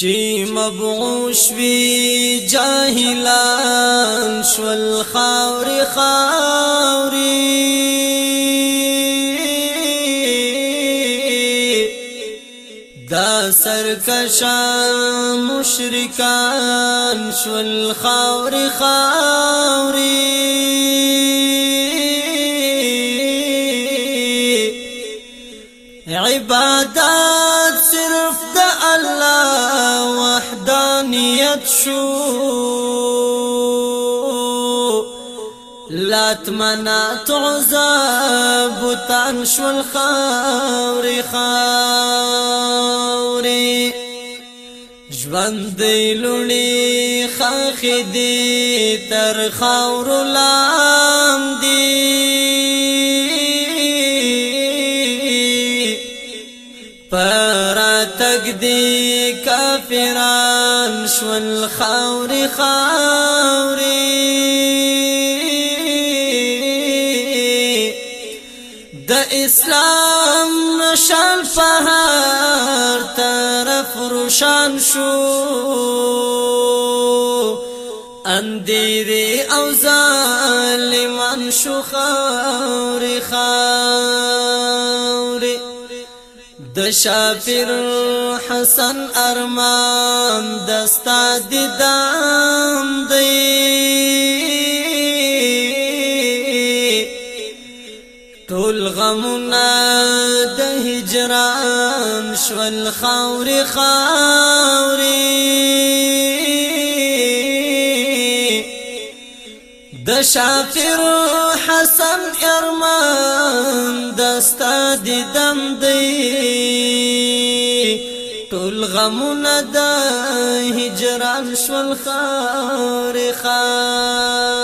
چی مبعوش وی جاهلان شول خاوري خاوري دا سرکشان مشرکان شول خاوري خاوري عبادات وحدانیت شو لات منات عزاب بوتان شو الخاوري خاوري. ژوند لونی خاخ دی تر خاور لام پر تک دی کافران شول خاوري خاوري د اسلام نشان فهر طرف روشان شو. اندیری او ظالمان شو خاوري خاوري د شافر حسن ارمان دستا دیدام دی. ټول غمنا د هجران شول خاوري خاوري د شافر حسن ارمان دستا دیدم دی. ټول غمونه دا هجران شوال خاري خار